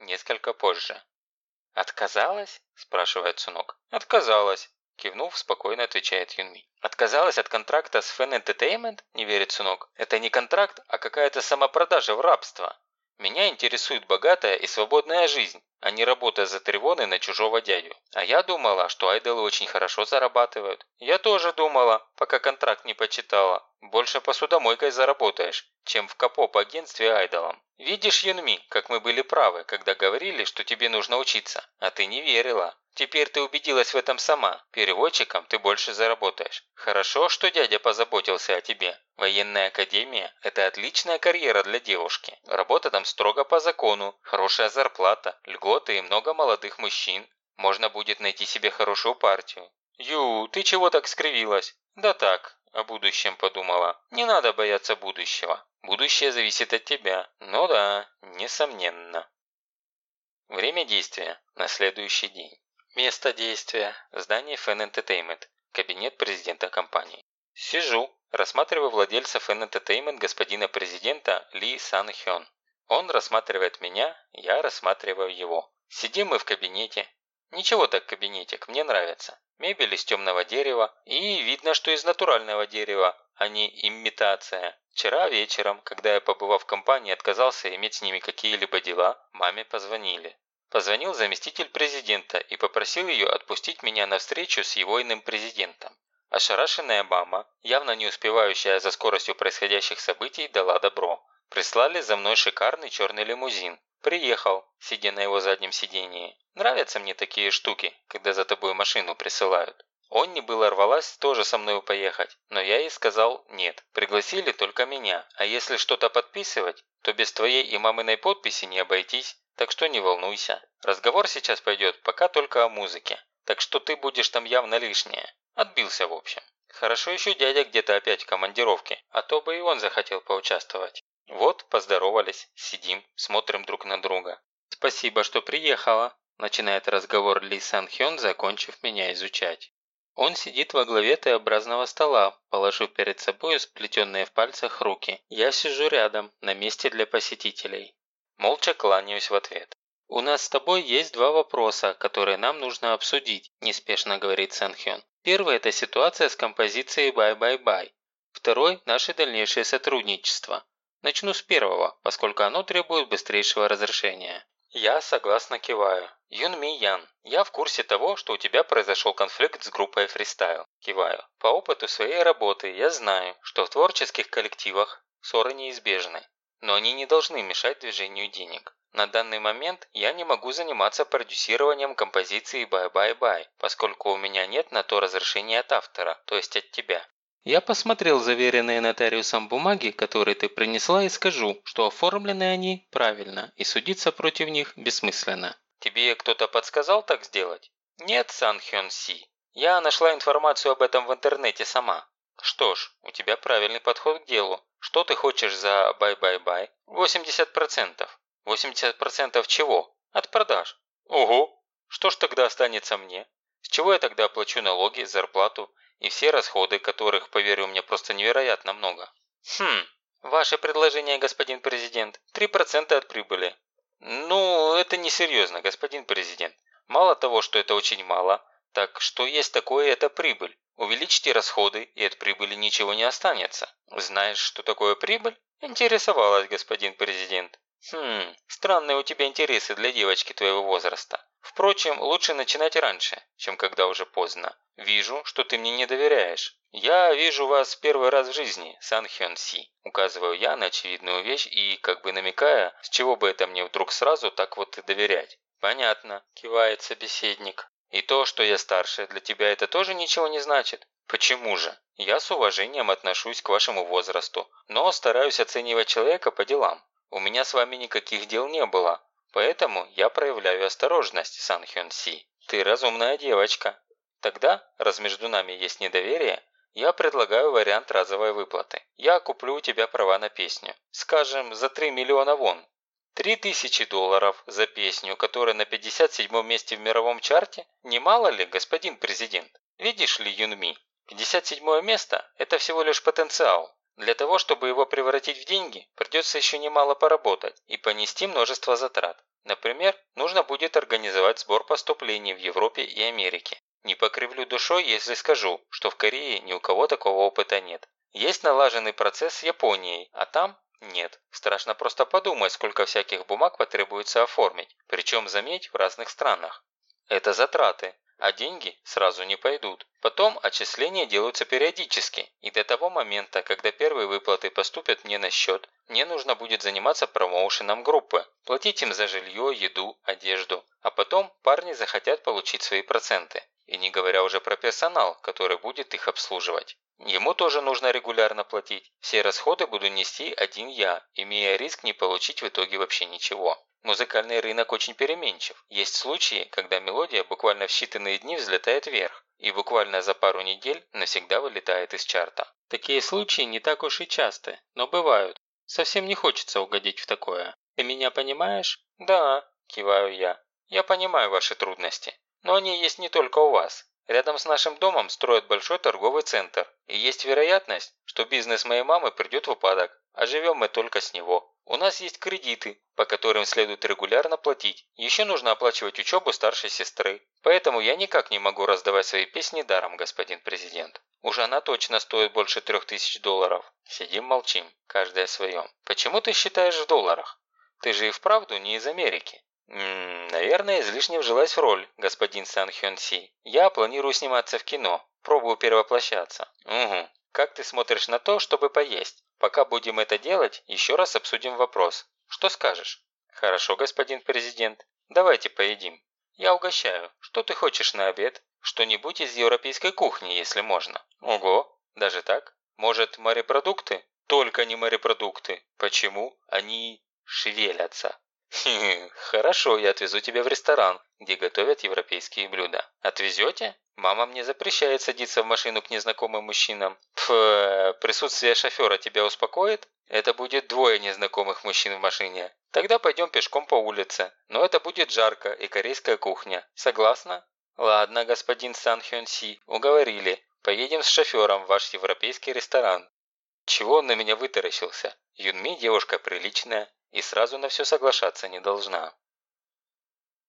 несколько позже. «Отказалась?» – спрашивает Сунок. «Отказалась», – кивнув, спокойно отвечает Юнми. «Отказалась от контракта с Fan Entertainment?» – не верит Сунок. «Это не контракт, а какая-то самопродажа в рабство. Меня интересует богатая и свободная жизнь, а не работа за тревоны на чужого дядю. А я думала, что айдолы очень хорошо зарабатывают. Я тоже думала, пока контракт не почитала. Больше посудомойкой заработаешь, чем в капоп-агентстве айдолом. Видишь, Юнми, как мы были правы, когда говорили, что тебе нужно учиться. А ты не верила. Теперь ты убедилась в этом сама. Переводчиком ты больше заработаешь. Хорошо, что дядя позаботился о тебе. Военная академия – это отличная карьера для девушки. Работа там строго по закону, хорошая зарплата, льготы и много молодых мужчин. Можно будет найти себе хорошую партию. Ю, ты чего так скривилась? Да так, о будущем подумала. Не надо бояться будущего. Будущее зависит от тебя. Ну да, несомненно. Время действия – на следующий день. Место действия – здание Fan Entertainment, кабинет президента компании. Сижу, рассматриваю владельца Fan Entertainment господина президента Ли Сан Хён. Он рассматривает меня, я рассматриваю его. Сидим мы в кабинете. Ничего так кабинетик, мне нравится. Мебель из темного дерева и видно, что из натурального дерева, а не имитация. Вчера вечером, когда я, побывав в компании, отказался иметь с ними какие-либо дела, маме позвонили. Позвонил заместитель президента и попросил ее отпустить меня на встречу с его иным президентом. Ошарашенная мама, явно не успевающая за скоростью происходящих событий, дала добро. Прислали за мной шикарный черный лимузин. Приехал, сидя на его заднем сидении. Нравятся мне такие штуки, когда за тобой машину присылают. Онни было рвалась тоже со мной поехать, но я ей сказал нет. Пригласили только меня, а если что-то подписывать, то без твоей и маминой подписи не обойтись. Так что не волнуйся. Разговор сейчас пойдет пока только о музыке. Так что ты будешь там явно лишняя. Отбился в общем. Хорошо еще дядя где-то опять в командировке, а то бы и он захотел поучаствовать. Вот, поздоровались, сидим, смотрим друг на друга. «Спасибо, что приехала», – начинает разговор Ли Сан Хён, закончив меня изучать. Он сидит во главе Т-образного стола, положив перед собой сплетенные в пальцах руки. Я сижу рядом, на месте для посетителей. Молча кланяюсь в ответ. «У нас с тобой есть два вопроса, которые нам нужно обсудить», – неспешно говорит Сан Хён. Первый – это ситуация с композицией «Bye-bye-bye». Второй – наше дальнейшее сотрудничество. Начну с первого, поскольку оно требует быстрейшего разрешения. Я согласно киваю. Юн Ми Ян, я в курсе того, что у тебя произошел конфликт с группой фристайл. Киваю. По опыту своей работы я знаю, что в творческих коллективах ссоры неизбежны но они не должны мешать движению денег. На данный момент я не могу заниматься продюсированием композиции «Bye-bye-bye», поскольку у меня нет на то разрешения от автора, то есть от тебя. Я посмотрел заверенные нотариусом бумаги, которые ты принесла, и скажу, что оформлены они правильно, и судиться против них бессмысленно. Тебе кто-то подсказал так сделать? Нет, Сан Хён Си. Я нашла информацию об этом в интернете сама. Что ж, у тебя правильный подход к делу. Что ты хочешь за bye-bye-bye? 80%. 80% чего? От продаж. Ого! Что ж тогда останется мне? С чего я тогда оплачу налоги, зарплату и все расходы, которых, поверю мне, просто невероятно много? Хм, ваше предложение, господин президент, 3% от прибыли. Ну, это несерьезно, господин президент. Мало того, что это очень мало, так что есть такое, это прибыль. Увеличьте расходы, и от прибыли ничего не останется. Знаешь, что такое прибыль? Интересовалась, господин президент. Хм, странные у тебя интересы для девочки твоего возраста. Впрочем, лучше начинать раньше, чем когда уже поздно. Вижу, что ты мне не доверяешь. Я вижу вас первый раз в жизни, Сан Хён Си. Указываю я на очевидную вещь и, как бы намекая, с чего бы это мне вдруг сразу так вот и доверять. Понятно, кивает собеседник. И то, что я старше, для тебя это тоже ничего не значит? Почему же? Я с уважением отношусь к вашему возрасту, но стараюсь оценивать человека по делам. У меня с вами никаких дел не было, поэтому я проявляю осторожность, Сан Хён Си. Ты разумная девочка. Тогда, раз между нами есть недоверие, я предлагаю вариант разовой выплаты. Я куплю у тебя права на песню. Скажем, за 3 миллиона вон. Три тысячи долларов за песню, которая на 57 месте в мировом чарте? Немало ли, господин президент? Видишь ли, Юнми, 57 место – это всего лишь потенциал. Для того, чтобы его превратить в деньги, придется еще немало поработать и понести множество затрат. Например, нужно будет организовать сбор поступлений в Европе и Америке. Не покривлю душой, если скажу, что в Корее ни у кого такого опыта нет. Есть налаженный процесс с Японией, а там нет. Страшно просто подумать, сколько всяких бумаг потребуется оформить, причем, заметь, в разных странах. Это затраты, а деньги сразу не пойдут. Потом отчисления делаются периодически, и до того момента, когда первые выплаты поступят мне на счет, мне нужно будет заниматься промоушеном группы, платить им за жилье, еду, одежду, а потом парни захотят получить свои проценты. И не говоря уже про персонал, который будет их обслуживать. Ему тоже нужно регулярно платить. Все расходы буду нести один я, имея риск не получить в итоге вообще ничего. Музыкальный рынок очень переменчив. Есть случаи, когда мелодия буквально в считанные дни взлетает вверх и буквально за пару недель навсегда вылетает из чарта. Такие случаи не так уж и часты, но бывают. Совсем не хочется угодить в такое. Ты меня понимаешь? Да, киваю я. Я понимаю ваши трудности. Но они есть не только у вас. Рядом с нашим домом строят большой торговый центр, и есть вероятность, что бизнес моей мамы придет в упадок, а живем мы только с него. У нас есть кредиты, по которым следует регулярно платить. Еще нужно оплачивать учебу старшей сестры. Поэтому я никак не могу раздавать свои песни даром, господин президент. Уж она точно стоит больше трех тысяч долларов. Сидим молчим, каждый о своем. Почему ты считаешь в долларах? Ты же и вправду не из Америки. «Ммм, наверное, излишне вжилась в роль, господин Сан Хён Си. Я планирую сниматься в кино, пробую перевоплощаться». «Угу. Как ты смотришь на то, чтобы поесть? Пока будем это делать, еще раз обсудим вопрос. Что скажешь?» «Хорошо, господин президент. Давайте поедим. Я угощаю. Что ты хочешь на обед? Что-нибудь из европейской кухни, если можно». «Ого, даже так? Может, морепродукты?» «Только не морепродукты. Почему? Они шевелятся». «Хорошо, я отвезу тебя в ресторан, где готовят европейские блюда. Отвезете? Мама мне запрещает садиться в машину к незнакомым мужчинам. Пф, присутствие шофера тебя успокоит? Это будет двое незнакомых мужчин в машине. Тогда пойдем пешком по улице. Но это будет жарко и корейская кухня. Согласна? Ладно, господин Сан Хён Си, уговорили. Поедем с шофером в ваш европейский ресторан. Чего он на меня вытаращился? Юнми девушка приличная, и сразу на все соглашаться не должна.